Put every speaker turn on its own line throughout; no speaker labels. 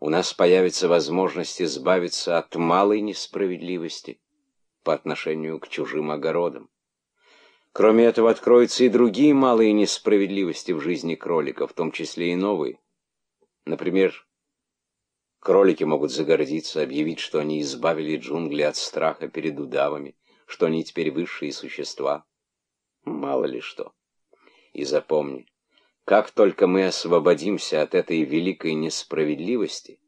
у нас появится возможность избавиться от малой несправедливости по отношению к чужим огородам. Кроме этого, откроются и другие малые несправедливости в жизни кролика, в том числе и новые. Например, кролики могут загордиться, объявить, что они избавили джунгли от страха перед удавами, что они теперь высшие существа. Мало ли что. И запомни, как только мы освободимся от этой великой несправедливости,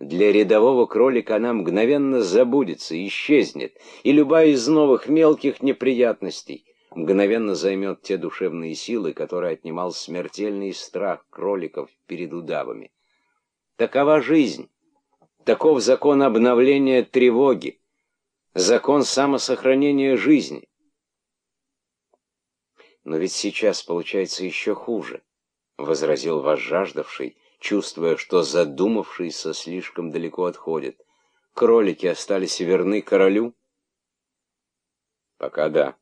для рядового кролика она мгновенно забудется, исчезнет, и любая из новых мелких неприятностей мгновенно займет те душевные силы, которые отнимал смертельный страх кроликов перед удавами. Такова жизнь, таков закон обновления тревоги, закон самосохранения жизни. Но ведь сейчас получается еще хуже, — возразил возжаждавший, чувствуя, что задумавшийся слишком далеко отходит. Кролики остались верны королю? Пока да.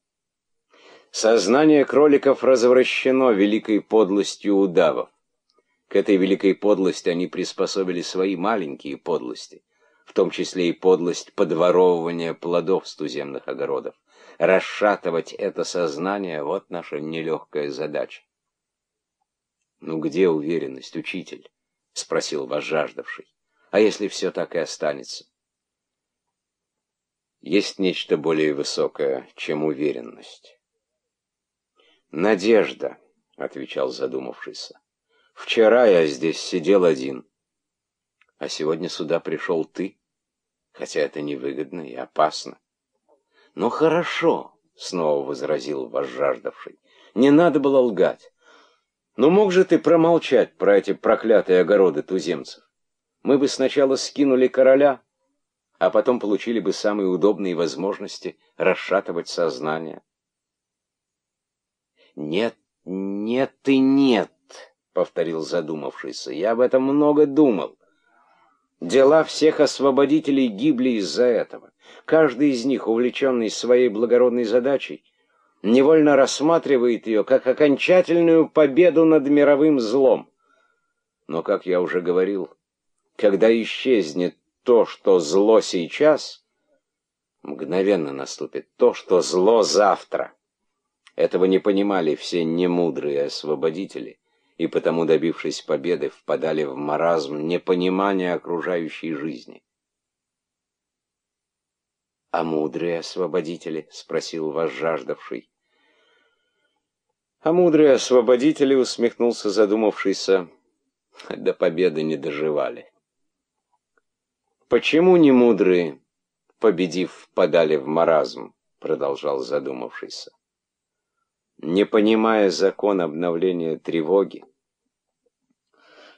Сознание кроликов развращено великой подлостью удавов. К этой великой подлости они приспособили свои маленькие подлости, в том числе и подлость подворовывания плодов с туземных огородов. Расшатывать это сознание — вот наша нелегкая задача. «Ну где уверенность, учитель?» — спросил возжаждавший. «А если все так и останется?» «Есть нечто более высокое, чем уверенность». «Надежда», — отвечал задумавшийся. «Вчера я здесь сидел один, а сегодня сюда пришел ты, хотя это невыгодно и опасно». «Ну хорошо», — снова возразил возжаждавший, — «не надо было лгать. Но мог же ты промолчать про эти проклятые огороды туземцев? Мы бы сначала скинули короля, а потом получили бы самые удобные возможности расшатывать сознание». «Нет, нет и нет», — повторил задумавшийся. «Я об этом много думал. Дела всех освободителей гибли из-за этого. Каждый из них, увлеченный своей благородной задачей, невольно рассматривает ее как окончательную победу над мировым злом. Но, как я уже говорил, когда исчезнет то, что зло сейчас, мгновенно наступит то, что зло завтра. Этого не понимали все немудрые освободители, и потому, добившись победы, впадали в маразм непонимания окружающей жизни. «А мудрые освободители?» — спросил возжаждавший. «А мудрые освободители?» — усмехнулся задумавшийся. «До победы не доживали». «Почему не мудрые, победив, впадали в маразм?» — продолжал задумавшийся не понимая закон обновления тревоги.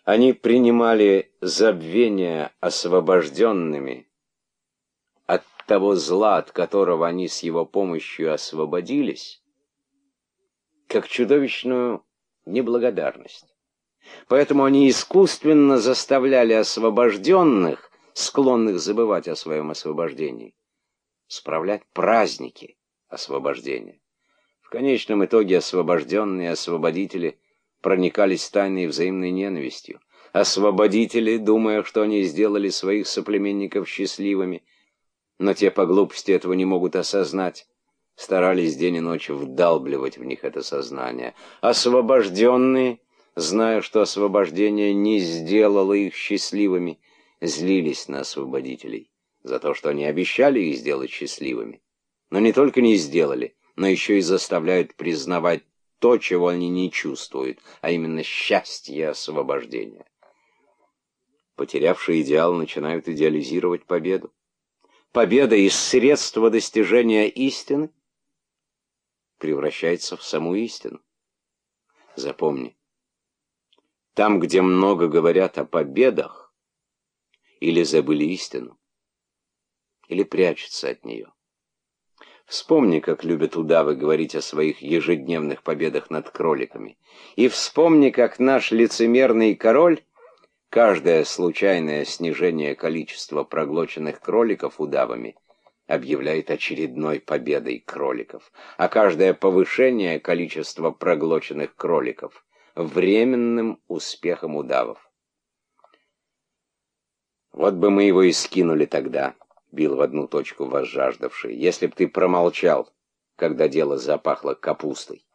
Они принимали забвение освобожденными того зла, от которого они с его помощью освободились, как чудовищную неблагодарность. Поэтому они искусственно заставляли освобожденных, склонных забывать о своем освобождении, справлять праздники освобождения. В конечном итоге освобожденные освободители проникались тайной взаимной ненавистью. Освободители, думая, что они сделали своих соплеменников счастливыми, но те по глупости этого не могут осознать, старались день и ночь вдалбливать в них это сознание. Освобожденные, зная, что освобождение не сделало их счастливыми, злились на освободителей за то, что они обещали их сделать счастливыми. Но не только не сделали, но еще и заставляют признавать то, чего они не чувствуют, а именно счастье освобождения. Потерявшие идеал начинают идеализировать победу. Победа из средства достижения истины превращается в саму истину. Запомни, там, где много говорят о победах, или забыли истину, или прячутся от нее. Вспомни, как любят удавы говорить о своих ежедневных победах над кроликами. И вспомни, как наш лицемерный король каждое случайное снижение количества проглоченных кроликов удавами объявляет очередной победой кроликов, а каждое повышение количества проглоченных кроликов — временным успехом удавов. Вот бы мы его и скинули тогда, бил в одну точку возжаждавший, если б ты промолчал, когда дело запахло капустой.